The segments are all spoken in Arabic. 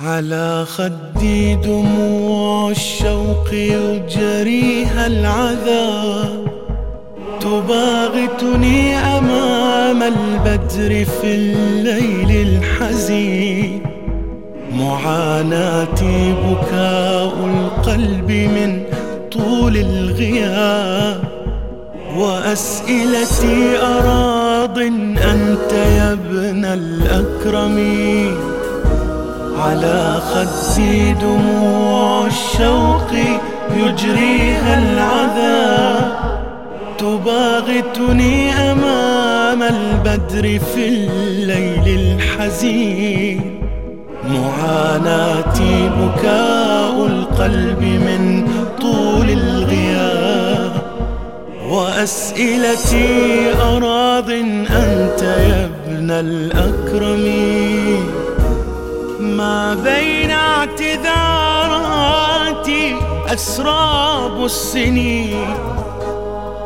على خدي دموع الشوق يجريها العذاب تباغتني أمام البدر في الليل الحزين معاناتي بكاء القلب من طول الغياب وأسئلتي أراض أنت يا ابن الأكرمين على خدي دموع الشوق يجريها العذاب تباغتني أمام البدر في الليل الحزين. معاناتي بكاء القلب من طول الغياب. وأسئلتي أراض أنت يا ابن الأكرمين. ما بين اعتذاراتي أسراب السنين.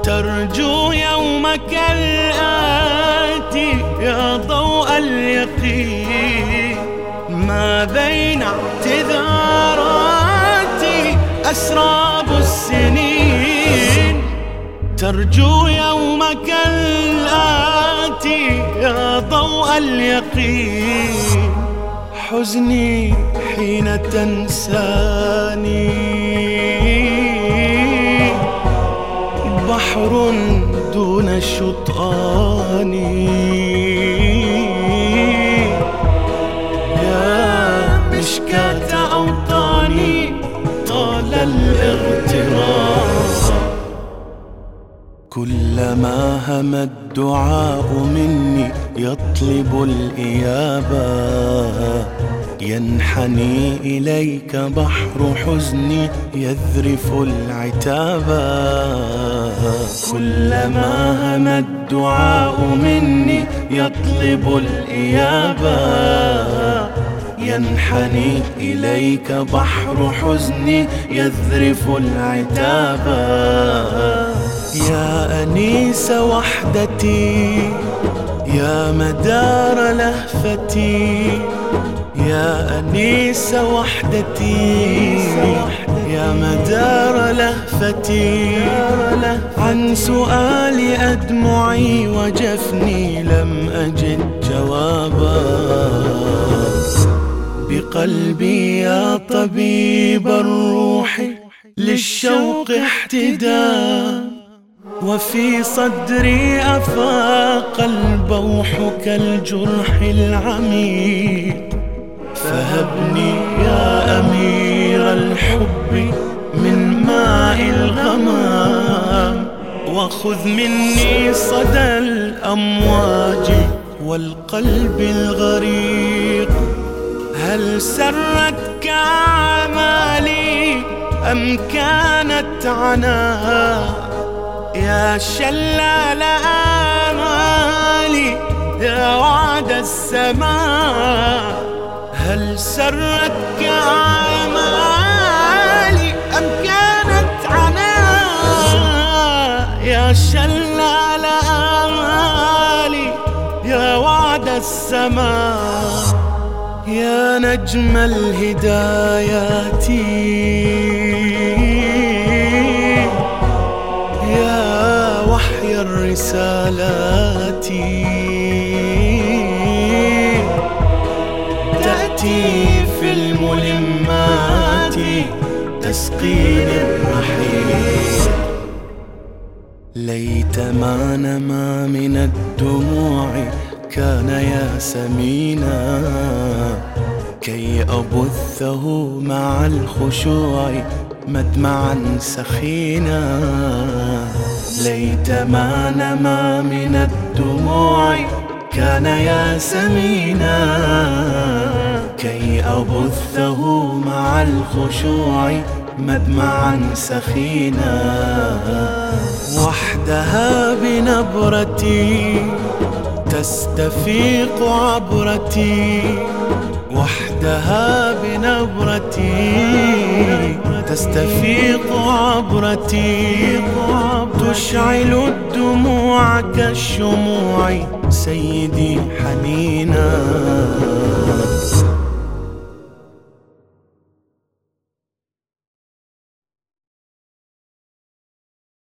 ترجو يومك الآتي يا ضوء اليقين. ما بين اعتذاراتي أسراب السنين. ترجو يومك الآتي يا ضوء اليقين. حزني حين تنساني. بحر دون شطاني. يا مشكاة أوطاني طال الاغتراب كلما هم الدعاء مني يطلب الإيابة. ينحني إليك بحر حزني يذرف العتابا كلما هم الدعاء مني يطلب الإيابا ينحني إليك بحر حزني يذرف العتابا يا أنيس وحدتي يا مدار لهفتي يا أنيس وحدتي يا مدار لهفتي. عن سؤال أدمعي وجفني لم أجد جوابا. بقلبي يا طبيب الروح للشوق احتداء وفي صدري أفاق البوح كالجرح العميق. فهبني يا أمير الحب من ماء الغمام وخذ مني صدى الأمواج والقلب الغريق. هل سرتك أعمالي أم كانت عناها؟ يا شلال آمالي يا وعد السماء. سرت كعمالي أم كانت عناء يا شلال آمالي يا وعد السماء يا نجم الهدايات يا وحي الرسالات حياتي في الملمات تسقين الرحيل. ليت ما نما من الدموع كان يا سمينا. كي أبثه مع الخشوع مدمعا سخينا. ليت ما نما من الدموع كان يا سمينا. بثه مع الخشوع مدمعا سخينا. وحدها بنبرتي تستفيق عبرتي. وحدها بنبرتي تستفيق عبرتي. تشعل الدموع كالشموع سيدي حنينا.